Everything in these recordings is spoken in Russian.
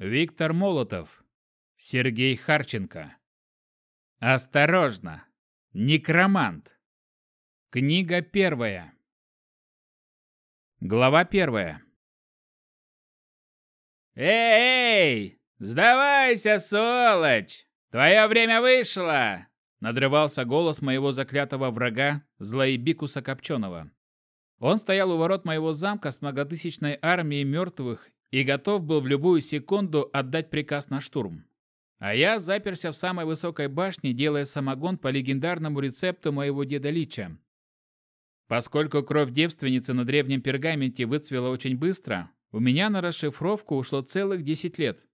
Виктор Молотов. Сергей Харченко. Осторожно! Некромант. Книга первая. Глава первая. «Эй, сдавайся, сволочь! Твое время вышло!» Надрывался голос моего заклятого врага, Злоебикуса Копченого. Он стоял у ворот моего замка с многотысячной армией мертвых и готов был в любую секунду отдать приказ на штурм. А я заперся в самой высокой башне, делая самогон по легендарному рецепту моего деда Лича. Поскольку кровь девственницы на древнем пергаменте выцвела очень быстро, у меня на расшифровку ушло целых 10 лет.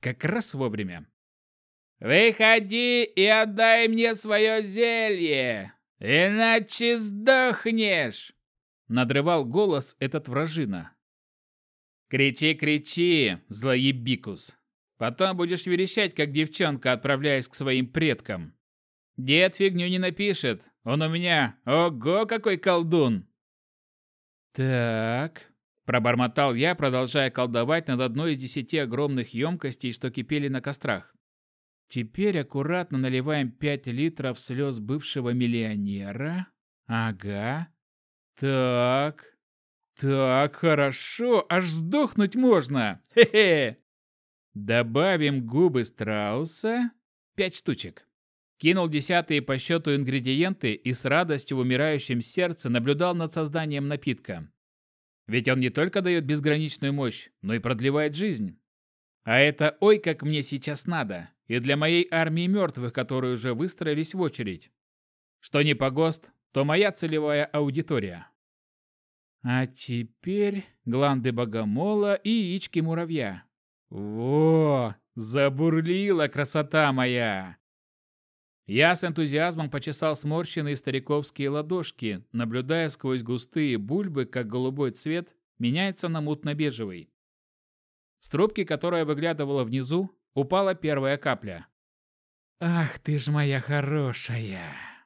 Как раз вовремя. «Выходи и отдай мне свое зелье, иначе сдохнешь!» Надрывал голос этот вражина. «Кричи, кричи, злоебикус! Потом будешь верещать, как девчонка, отправляясь к своим предкам. Дед фигню не напишет, он у меня, ого, какой колдун!» «Так», – пробормотал я, продолжая колдовать над одной из десяти огромных емкостей, что кипели на кострах. Теперь аккуратно наливаем 5 литров слез бывшего миллионера. Ага. Так. Так, хорошо, аж сдохнуть можно. Хе-хе. Добавим губы страуса. Пять штучек. Кинул десятые по счету ингредиенты и с радостью в умирающем сердце наблюдал над созданием напитка. Ведь он не только дает безграничную мощь, но и продлевает жизнь. А это ой, как мне сейчас надо, и для моей армии мертвых, которые уже выстроились в очередь. Что не погост, то моя целевая аудитория. А теперь гланды богомола и яички муравья. Во, забурлила красота моя! Я с энтузиазмом почесал сморщенные стариковские ладошки, наблюдая сквозь густые бульбы, как голубой цвет меняется на мутно-бежевый. С трубки, которая выглядывала внизу, упала первая капля. «Ах ты ж моя хорошая!»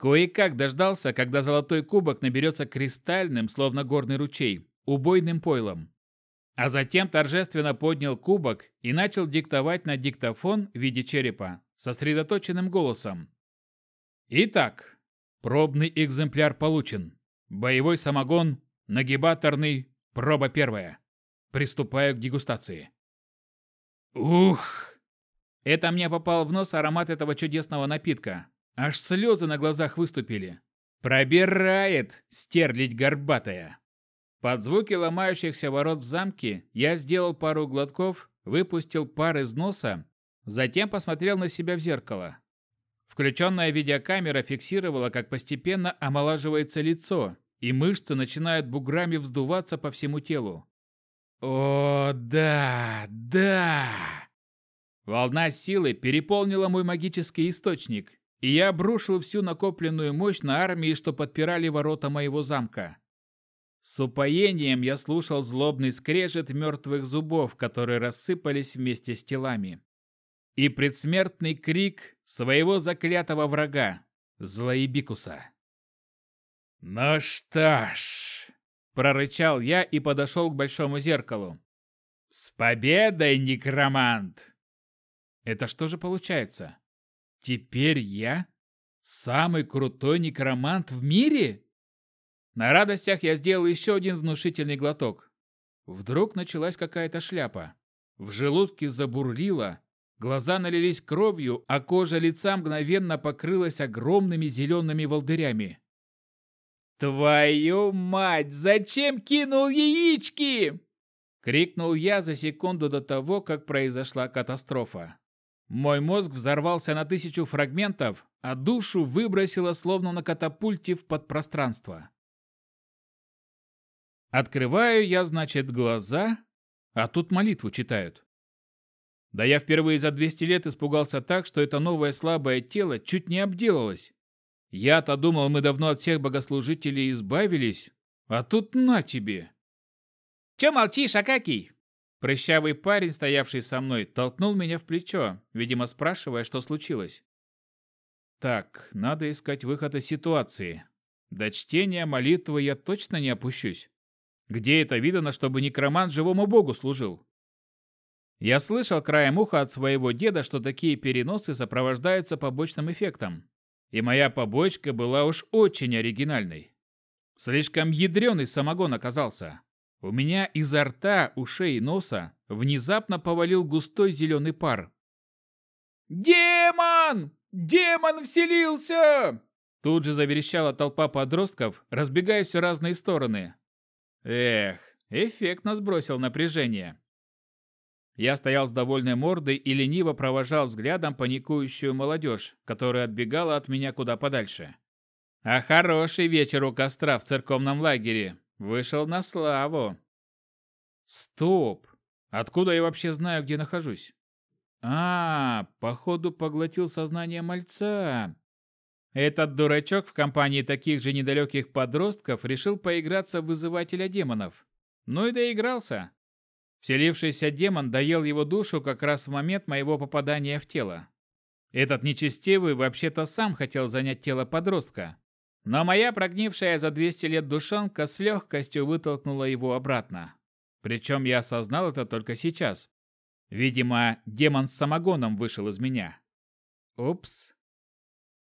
Кое-как дождался, когда золотой кубок наберется кристальным, словно горный ручей, убойным пойлом. А затем торжественно поднял кубок и начал диктовать на диктофон в виде черепа сосредоточенным голосом. Итак, пробный экземпляр получен. Боевой самогон, нагибаторный, проба первая. Приступаю к дегустации. Ух! Это мне попал в нос аромат этого чудесного напитка. Аж слезы на глазах выступили. Пробирает, стерлить горбатая. Под звуки ломающихся ворот в замке я сделал пару глотков, выпустил пар из носа Затем посмотрел на себя в зеркало. Включенная видеокамера фиксировала, как постепенно омолаживается лицо, и мышцы начинают буграми вздуваться по всему телу. О, да, да! Волна силы переполнила мой магический источник, и я обрушил всю накопленную мощь на армии, что подпирали ворота моего замка. С упоением я слушал злобный скрежет мертвых зубов, которые рассыпались вместе с телами и предсмертный крик своего заклятого врага, Злоебикуса. «Ну что ж», — прорычал я и подошел к большому зеркалу. «С победой, некромант!» Это что же получается? Теперь я самый крутой некромант в мире? На радостях я сделал еще один внушительный глоток. Вдруг началась какая-то шляпа. В желудке забурлило, Глаза налились кровью, а кожа лица мгновенно покрылась огромными зелеными волдырями. «Твою мать! Зачем кинул яички?» Крикнул я за секунду до того, как произошла катастрофа. Мой мозг взорвался на тысячу фрагментов, а душу выбросило словно на катапульте в подпространство. Открываю я, значит, глаза, а тут молитву читают. Да я впервые за 200 лет испугался так, что это новое слабое тело чуть не обделалось. Я-то думал, мы давно от всех богослужителей избавились, а тут на тебе. Че молчишь, Акакий? Прыщавый парень, стоявший со мной, толкнул меня в плечо, видимо, спрашивая, что случилось. Так, надо искать выход из ситуации. До чтения молитвы я точно не опущусь. Где это видано, чтобы некромант живому богу служил? Я слышал краем уха от своего деда, что такие переносы сопровождаются побочным эффектом. И моя побочка была уж очень оригинальной. Слишком ядреный самогон оказался. У меня изо рта, ушей и носа внезапно повалил густой зеленый пар. «Демон! Демон вселился!» Тут же заверещала толпа подростков, разбегаясь в разные стороны. Эх, эффектно сбросил напряжение. Я стоял с довольной мордой и лениво провожал взглядом паникующую молодежь, которая отбегала от меня куда подальше. А хороший вечер у костра в церковном лагере. Вышел на славу. Стоп! Откуда я вообще знаю, где нахожусь? А, походу поглотил сознание мальца. Этот дурачок в компании таких же недалеких подростков решил поиграться в вызывателя демонов. Ну и доигрался. Вселившийся демон доел его душу как раз в момент моего попадания в тело. Этот нечестивый вообще-то сам хотел занять тело подростка. Но моя прогнившая за 200 лет душонка с легкостью вытолкнула его обратно. Причем я осознал это только сейчас. Видимо, демон с самогоном вышел из меня. Упс.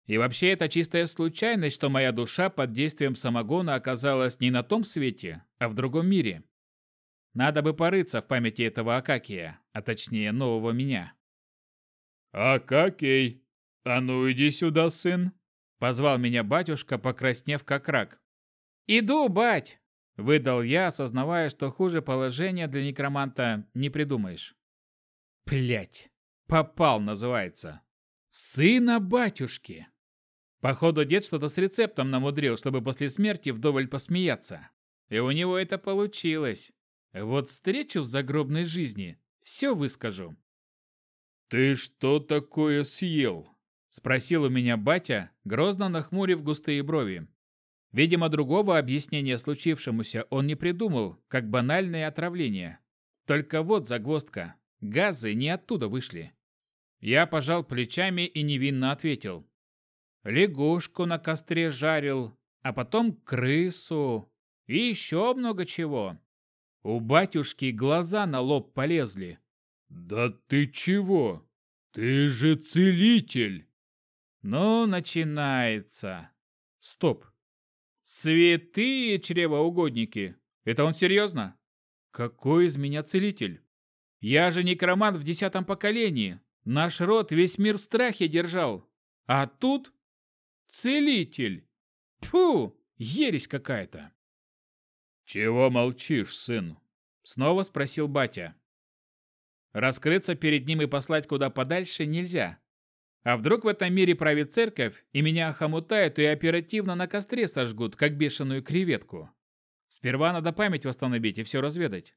И вообще это чистая случайность, что моя душа под действием самогона оказалась не на том свете, а в другом мире. Надо бы порыться в памяти этого Акакия, а точнее нового меня. «Акакий, а ну иди сюда, сын!» Позвал меня батюшка, покраснев как рак. «Иду, бать!» – выдал я, осознавая, что хуже положения для некроманта не придумаешь. Плять, попал, называется. Сына батюшки. Походу, дед что-то с рецептом намудрил, чтобы после смерти вдоволь посмеяться. И у него это получилось. Вот встречу в загробной жизни, все выскажу. «Ты что такое съел?» – спросил у меня батя, грозно нахмурив густые брови. Видимо, другого объяснения случившемуся он не придумал, как банальное отравление. Только вот загвоздка. Газы не оттуда вышли. Я пожал плечами и невинно ответил. Лягушку на костре жарил, а потом крысу и еще много чего. У батюшки глаза на лоб полезли. «Да ты чего? Ты же целитель!» «Ну, начинается!» «Стоп! Святые чревоугодники! Это он серьезно? Какой из меня целитель? Я же некромант в десятом поколении. Наш род весь мир в страхе держал. А тут целитель. Тьфу, ересь какая-то. «Чего молчишь, сын?» — снова спросил батя. Раскрыться перед ним и послать куда подальше нельзя. А вдруг в этом мире правит церковь, и меня охомутают и оперативно на костре сожгут, как бешеную креветку? Сперва надо память восстановить и все разведать.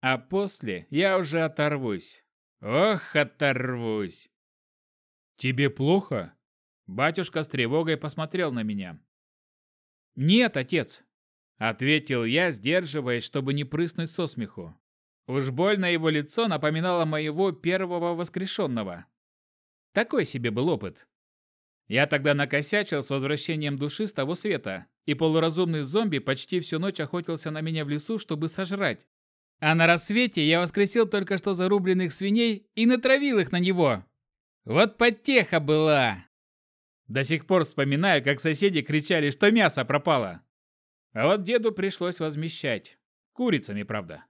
А после я уже оторвусь. Ох, оторвусь. Тебе плохо? Батюшка с тревогой посмотрел на меня. Нет, отец, Ответил я, сдерживаясь, чтобы не прыснуть со смеху. Уж больно его лицо напоминало моего первого воскрешенного. Такой себе был опыт. Я тогда накосячил с возвращением души с того света, и полуразумный зомби почти всю ночь охотился на меня в лесу, чтобы сожрать. А на рассвете я воскресил только что зарубленных свиней и натравил их на него. Вот потеха была! До сих пор вспоминаю, как соседи кричали, что мясо пропало. А вот деду пришлось возмещать. Курицами, правда.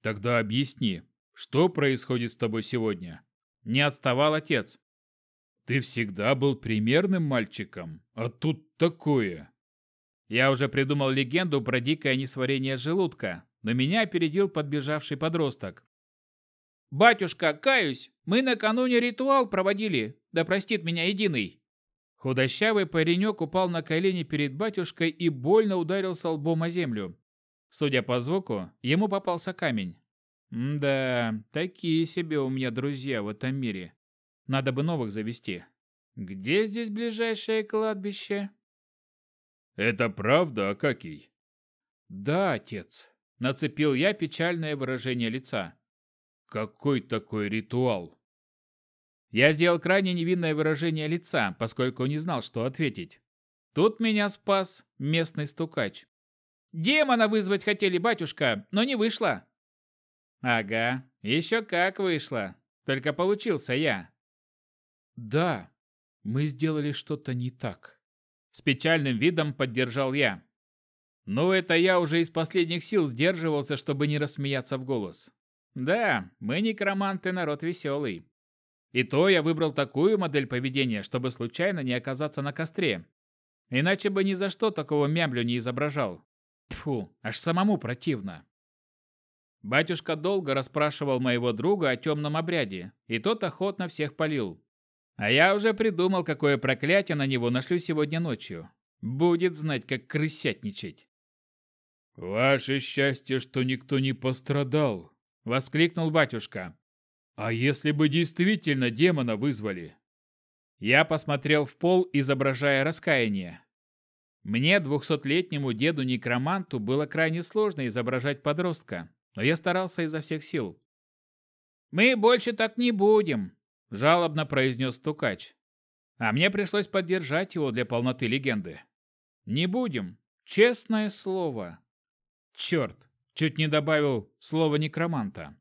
Тогда объясни, что происходит с тобой сегодня? Не отставал отец. Ты всегда был примерным мальчиком, а тут такое. Я уже придумал легенду про дикое несварение желудка, но меня опередил подбежавший подросток. «Батюшка, каюсь, мы накануне ритуал проводили, да простит меня единый!» Худощавый паренек упал на колени перед батюшкой и больно ударился лбом о землю. Судя по звуку, ему попался камень. Да, такие себе у меня друзья в этом мире. Надо бы новых завести. Где здесь ближайшее кладбище? Это правда, Акакий? Да, отец. Нацепил я печальное выражение лица. Какой такой ритуал? Я сделал крайне невинное выражение лица, поскольку не знал, что ответить. Тут меня спас местный стукач. «Демона вызвать хотели, батюшка, но не вышло!» Ага, еще как вышло. Только получился я. Да, мы сделали что-то не так. С печальным видом поддержал я. Но это я уже из последних сил сдерживался, чтобы не рассмеяться в голос. Да, мы некроманты, народ веселый. И то я выбрал такую модель поведения, чтобы случайно не оказаться на костре. Иначе бы ни за что такого мямлю не изображал. Тьфу, аж самому противно. Батюшка долго расспрашивал моего друга о темном обряде, и тот охотно всех полил. А я уже придумал, какое проклятие на него нашлю сегодня ночью. Будет знать, как крысятничать. «Ваше счастье, что никто не пострадал!» — воскликнул батюшка. А если бы действительно демона вызвали? Я посмотрел в пол, изображая раскаяние. Мне, двухсотлетнему деду-некроманту, было крайне сложно изображать подростка, но я старался изо всех сил. «Мы больше так не будем», – жалобно произнес стукач. А мне пришлось поддержать его для полноты легенды. «Не будем. Честное слово». Черт, чуть не добавил слово некроманта.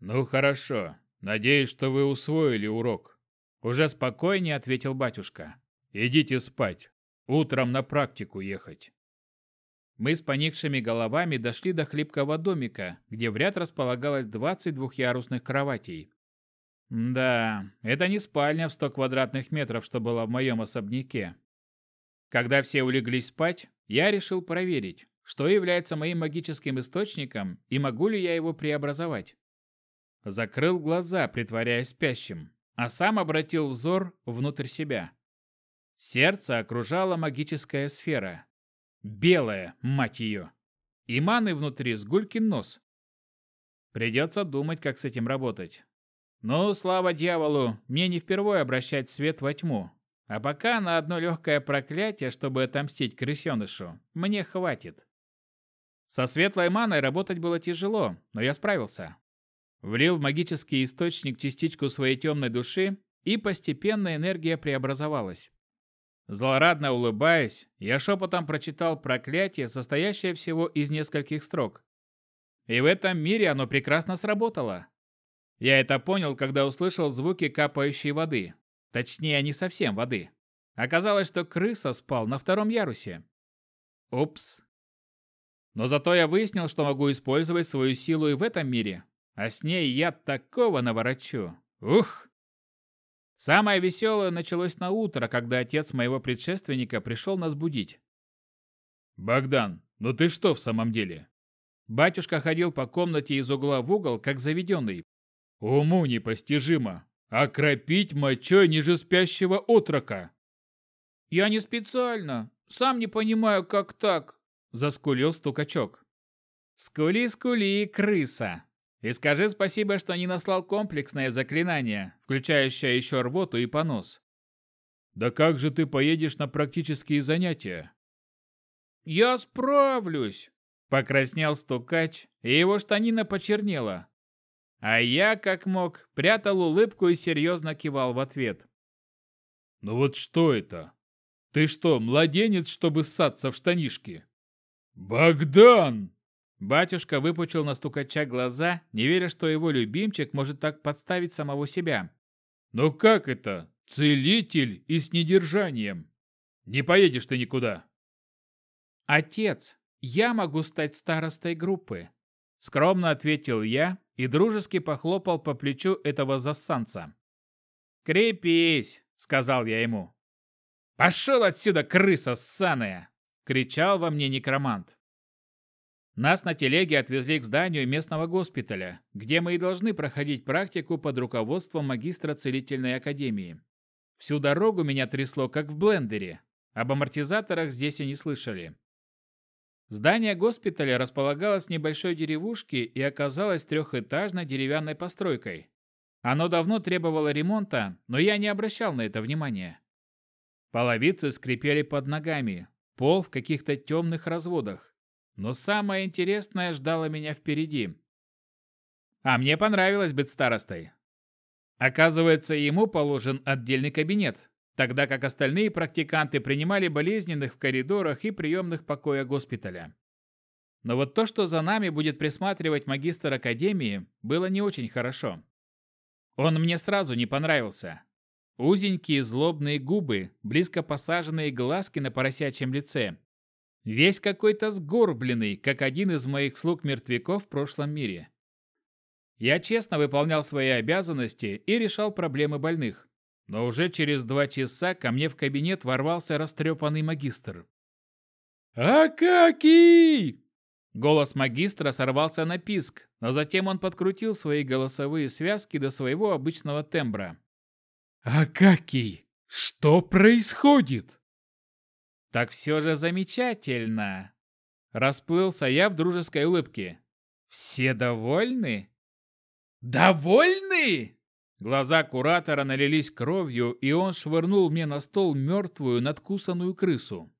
«Ну хорошо. Надеюсь, что вы усвоили урок». Уже спокойнее ответил батюшка. «Идите спать. Утром на практику ехать». Мы с поникшими головами дошли до хлипкого домика, где в ряд располагалось 20 двухъярусных кроватей. Да, это не спальня в 100 квадратных метров, что была в моем особняке. Когда все улеглись спать, я решил проверить, что является моим магическим источником и могу ли я его преобразовать. Закрыл глаза, притворяясь спящим, а сам обратил взор внутрь себя. Сердце окружала магическая сфера. Белая, мать ее. И маны внутри с гулькин нос. Придется думать, как с этим работать. Ну, слава дьяволу, мне не впервые обращать свет во тьму. А пока на одно легкое проклятие, чтобы отомстить крысенышу, мне хватит. Со светлой маной работать было тяжело, но я справился. Влил в магический источник частичку своей темной души, и постепенно энергия преобразовалась. Злорадно улыбаясь, я шепотом прочитал проклятие, состоящее всего из нескольких строк. И в этом мире оно прекрасно сработало. Я это понял, когда услышал звуки капающей воды. Точнее, не совсем воды. Оказалось, что крыса спал на втором ярусе. Упс. Но зато я выяснил, что могу использовать свою силу и в этом мире, а с ней я такого наворочу. Ух! Самое веселое началось на утро, когда отец моего предшественника пришел нас будить. «Богдан, ну ты что в самом деле?» Батюшка ходил по комнате из угла в угол, как заведенный. «Уму непостижимо! Окропить мочой ниже спящего отрока!» «Я не специально. Сам не понимаю, как так!» – заскулил стукачок. «Скули, скули, крыса!» И скажи спасибо, что не наслал комплексное заклинание, включающее еще рвоту и понос. Да как же ты поедешь на практические занятия? Я справлюсь, покраснел стукач, и его штанина почернела. А я, как мог, прятал улыбку и серьезно кивал в ответ. Ну вот что это? Ты что, младенец, чтобы ссаться в штанишки? Богдан! Батюшка выпучил на стукача глаза, не веря, что его любимчик может так подставить самого себя. «Но как это? Целитель и с недержанием! Не поедешь ты никуда!» «Отец, я могу стать старостой группы», — скромно ответил я и дружески похлопал по плечу этого зассанца. «Крепись!» — сказал я ему. «Пошел отсюда, крыса ссаная!» — кричал во мне некромант. Нас на телеге отвезли к зданию местного госпиталя, где мы и должны проходить практику под руководством магистра целительной академии. Всю дорогу меня трясло, как в блендере. Об амортизаторах здесь и не слышали. Здание госпиталя располагалось в небольшой деревушке и оказалось трехэтажной деревянной постройкой. Оно давно требовало ремонта, но я не обращал на это внимания. Половицы скрипели под ногами, пол в каких-то темных разводах. Но самое интересное ждало меня впереди. А мне понравилось быть старостой. Оказывается, ему положен отдельный кабинет, тогда как остальные практиканты принимали болезненных в коридорах и приемных покоя госпиталя. Но вот то, что за нами будет присматривать магистр Академии, было не очень хорошо. Он мне сразу не понравился. Узенькие злобные губы, близко посаженные глазки на поросячьем лице. Весь какой-то сгорбленный, как один из моих слуг-мертвяков в прошлом мире. Я честно выполнял свои обязанности и решал проблемы больных. Но уже через два часа ко мне в кабинет ворвался растрепанный магистр. «Акакий!» Голос магистра сорвался на писк, но затем он подкрутил свои голосовые связки до своего обычного тембра. «Акакий, что происходит?» «Так все же замечательно!» Расплылся я в дружеской улыбке. «Все довольны?» «Довольны?» Глаза куратора налились кровью, и он швырнул мне на стол мертвую, надкусанную крысу.